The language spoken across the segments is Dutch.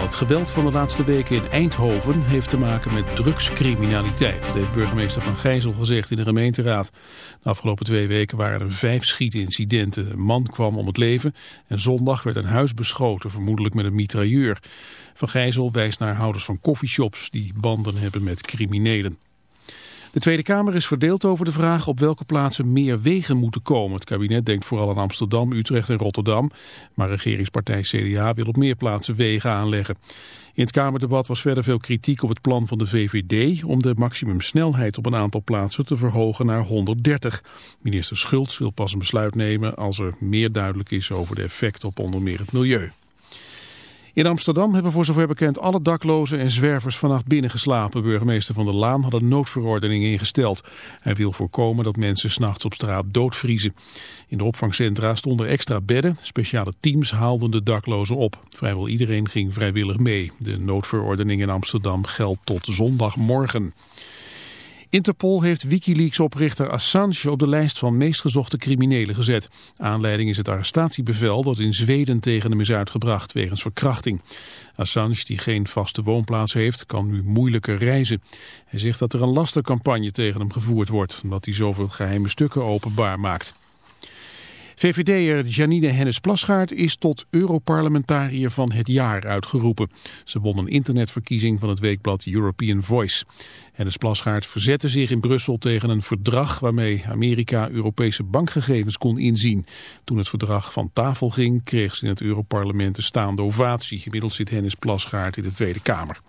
Het geweld van de laatste weken in Eindhoven heeft te maken met drugscriminaliteit. Dat heeft burgemeester Van Gijzel gezegd in de gemeenteraad. De afgelopen twee weken waren er vijf schietincidenten. Een man kwam om het leven en zondag werd een huis beschoten, vermoedelijk met een mitrailleur. Van Gijzel wijst naar houders van coffeeshops die banden hebben met criminelen. De Tweede Kamer is verdeeld over de vraag op welke plaatsen meer wegen moeten komen. Het kabinet denkt vooral aan Amsterdam, Utrecht en Rotterdam. Maar regeringspartij CDA wil op meer plaatsen wegen aanleggen. In het Kamerdebat was verder veel kritiek op het plan van de VVD... om de maximumsnelheid op een aantal plaatsen te verhogen naar 130. Minister Schultz wil pas een besluit nemen als er meer duidelijk is over de effecten op onder meer het milieu. In Amsterdam hebben voor zover bekend alle daklozen en zwervers vannacht binnengeslapen. Burgemeester Van der Laan had een noodverordening ingesteld. Hij wil voorkomen dat mensen s'nachts op straat doodvriezen. In de opvangcentra stonden extra bedden. Speciale teams haalden de daklozen op. Vrijwel iedereen ging vrijwillig mee. De noodverordening in Amsterdam geldt tot zondagmorgen. Interpol heeft Wikileaks-oprichter Assange op de lijst van meest gezochte criminelen gezet. Aanleiding is het arrestatiebevel dat in Zweden tegen hem is uitgebracht wegens verkrachting. Assange, die geen vaste woonplaats heeft, kan nu moeilijker reizen. Hij zegt dat er een lastercampagne tegen hem gevoerd wordt, omdat hij zoveel geheime stukken openbaar maakt. VVD'er Janine Hennis-Plasgaard is tot Europarlementariër van het jaar uitgeroepen. Ze won een internetverkiezing van het weekblad European Voice. Hennis-Plasgaard verzette zich in Brussel tegen een verdrag waarmee Amerika Europese bankgegevens kon inzien. Toen het verdrag van tafel ging, kreeg ze in het Europarlement een staande ovatie. Inmiddels zit Hennis-Plasgaard in de Tweede Kamer.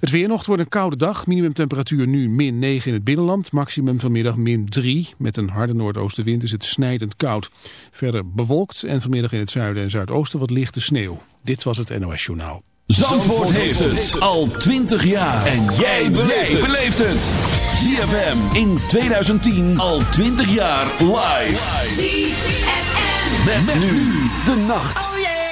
Het weer nog wordt een koude dag. Minimumtemperatuur nu min 9 in het binnenland. Maximum vanmiddag min 3. Met een harde noordoostenwind is het snijdend koud. Verder bewolkt en vanmiddag in het zuiden en zuidoosten wat lichte sneeuw. Dit was het NOS Journaal. Zandvoort, heeft, het. al 20 jaar. En jij beleeft het. ZFM in 2010 al 20 jaar live. ZFM. Met, nu de nacht. Oh yeah.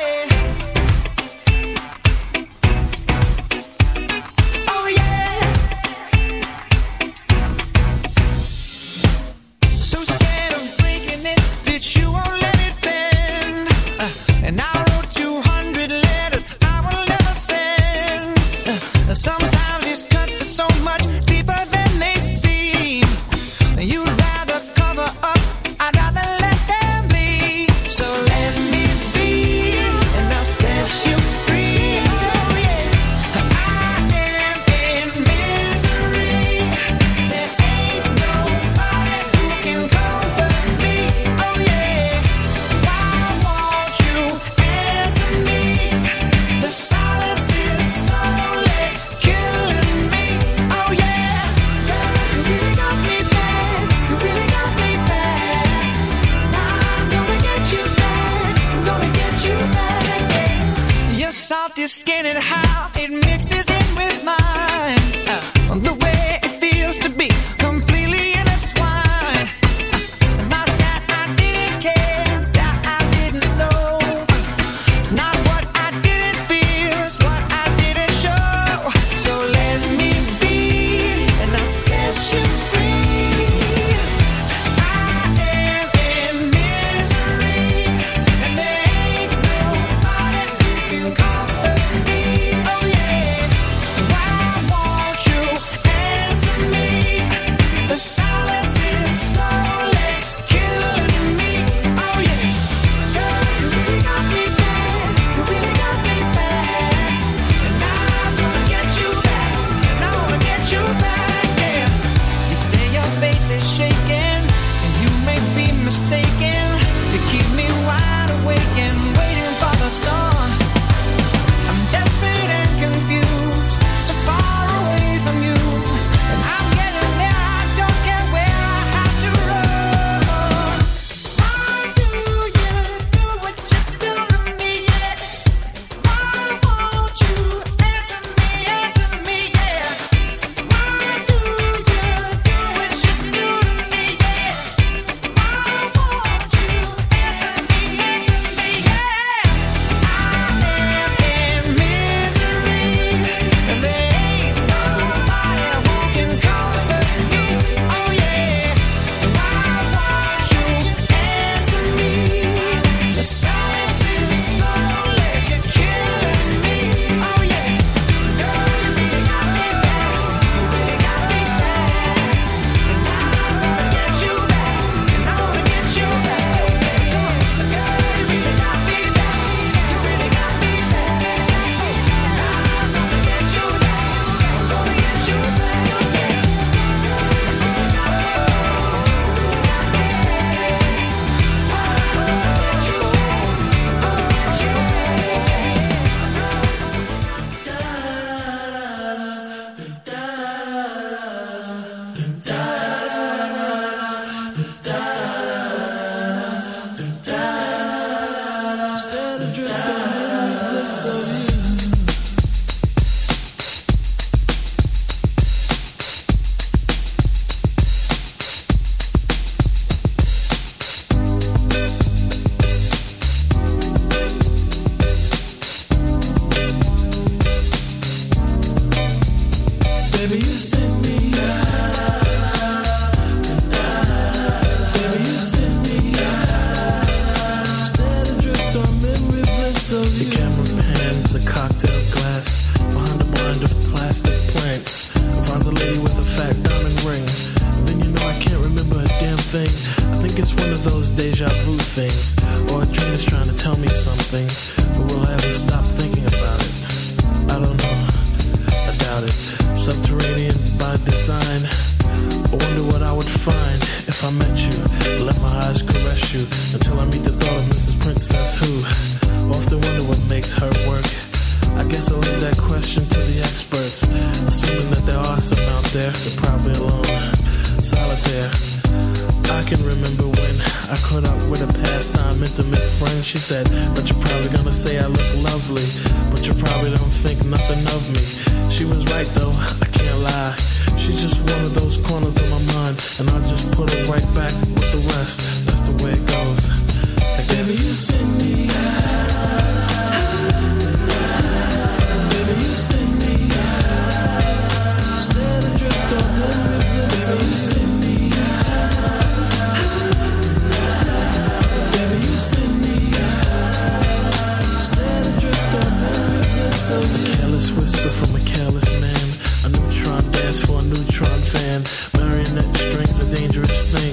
A callous whisper from a callous man. A neutron dance for a neutron fan. Marionette strings, a dangerous thing.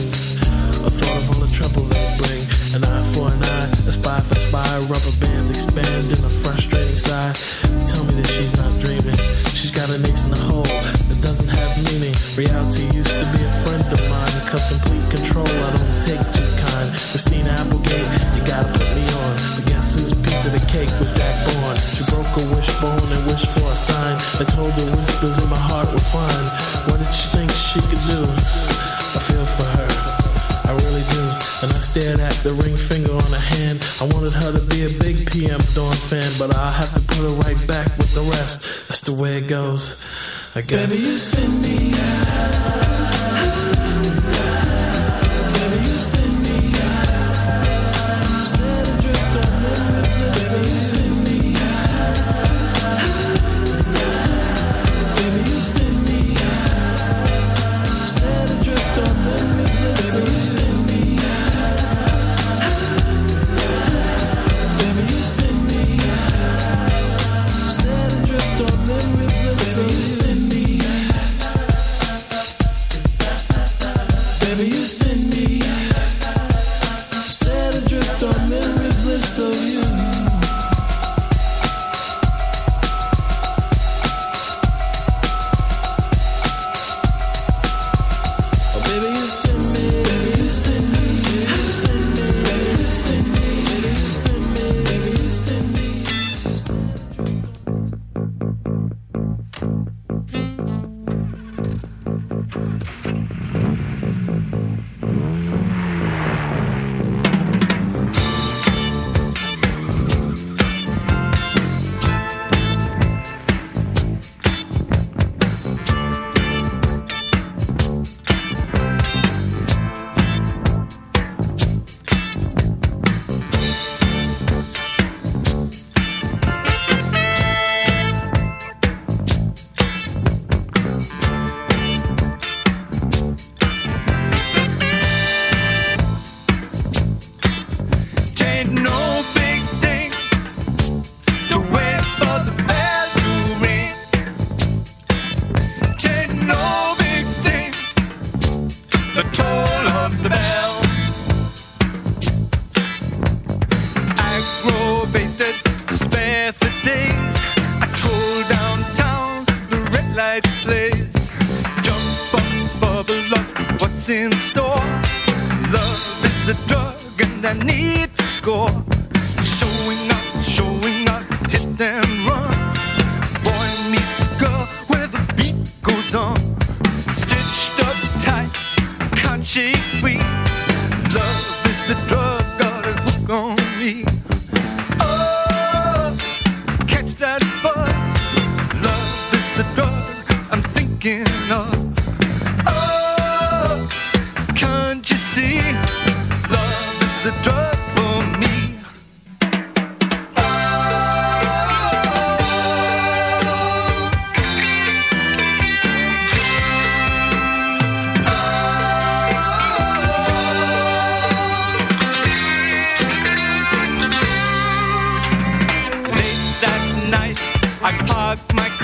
guess. Baby, fuck my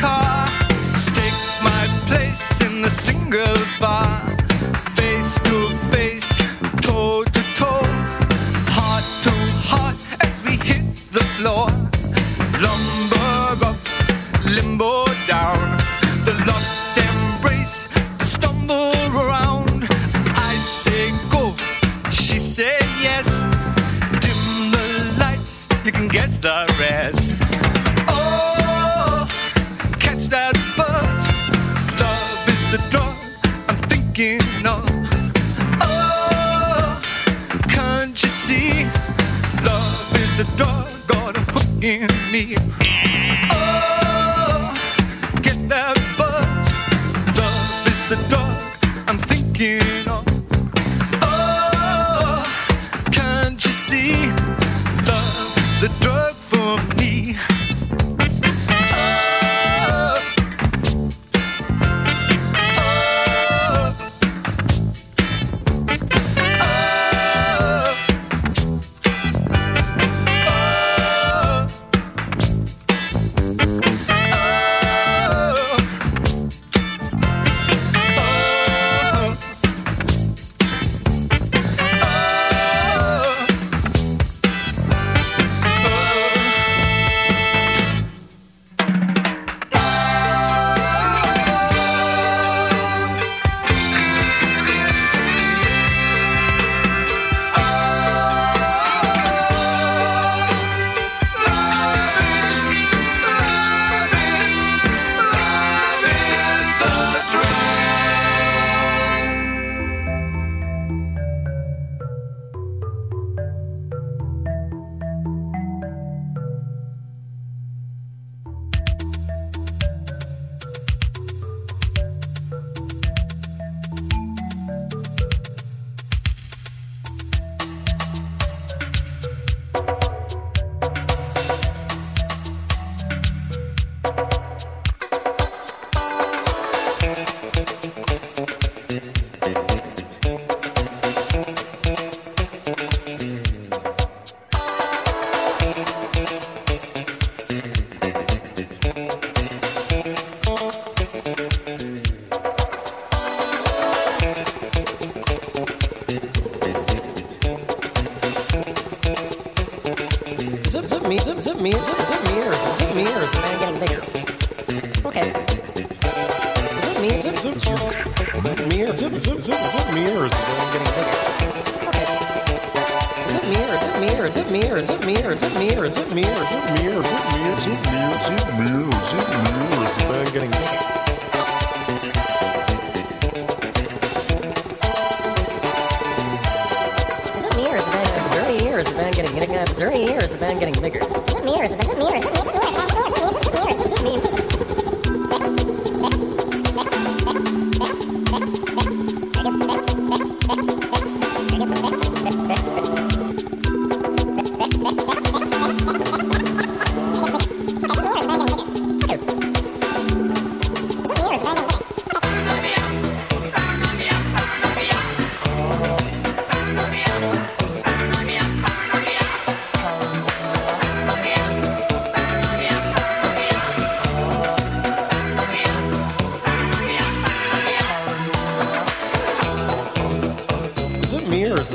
Is it me or is it me?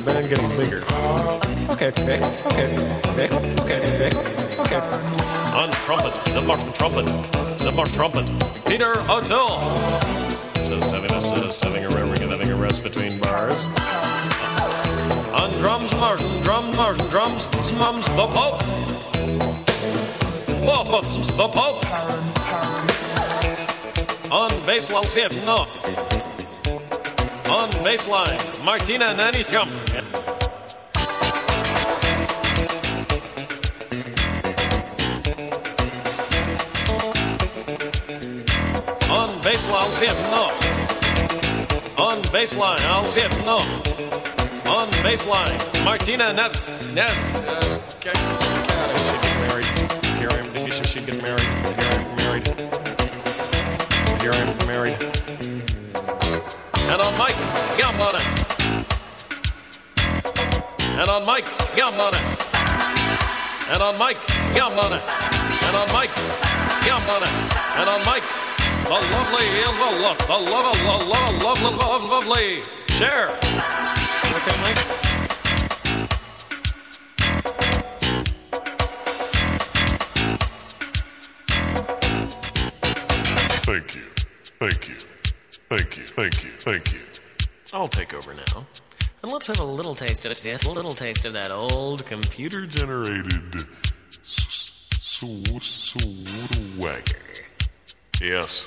the band getting bigger. Okay, okay, okay, okay, okay, okay. On trumpet, the mark, trumpet, the mark, trumpet, Peter O'Toole. Just having a just having a rest, having a rest between bars. On drums, Martin, drum, Martin, drums, mums, the Pope. Waffles, the Pope. On bass, I'll see it, no. On baseline, Martina Nanny's come. zip no. On baseline, I'll zip no. On baseline, Martina Nev. Nev. Uh, okay. married. Here I am. She should get married. Here I am married. Here I am married. And on Mike Gambona. And on Mike Gambona. And on Mike Gambona. And on Mike Gambona. And on Mike the lovely, the love, the love, the love, love, love, love, love, lovely. Share. Okay, Thank you. Thank you. Thank you. Thank you. Thank you. I'll take over now. And let's have a little taste of it. A little taste of that old computer generated s- s- s- s- wagger. Yes.